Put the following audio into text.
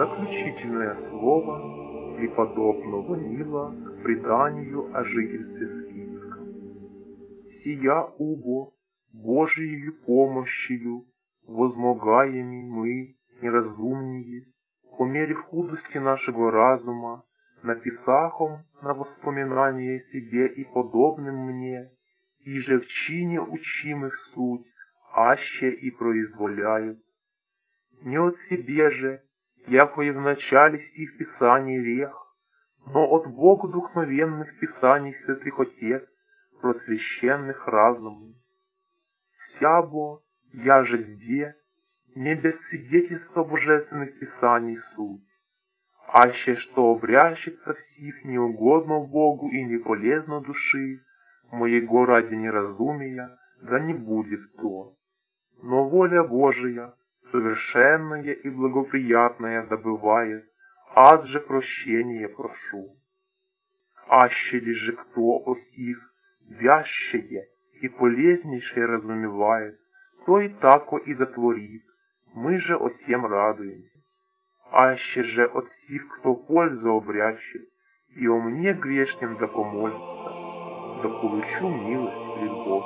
Заключительное слово преподобного Нила к преданию о жительстве Списком. Сия убо Божией помощью возмогаеми мы, неразумнее, по мере худости нашего разума, написахом на воспоминание себе и подобным мне, и же в чине учим их суть, аще и произволяют. Не от себе же, яко и в начале стих Писаний рех, но от Бога духновенных Писаний святых Отец, просвященных разумом. Вся бо, я же зде, не без свидетельства божественных Писаний суть, аще что обрящется всех неугодно Богу и не полезно души, моего ради неразумия, да не будет то. Но воля Божия, совершенная и благоприятная, добывает, аз же прощение прошу. Аще ли же кто осих вящее и полезнейшее разумевает, то и тако и дотворит, мы же о всем радуемся. Аще же от всех, кто пользу обрящет, и о мне грешным да помолится, да получу милость Богом.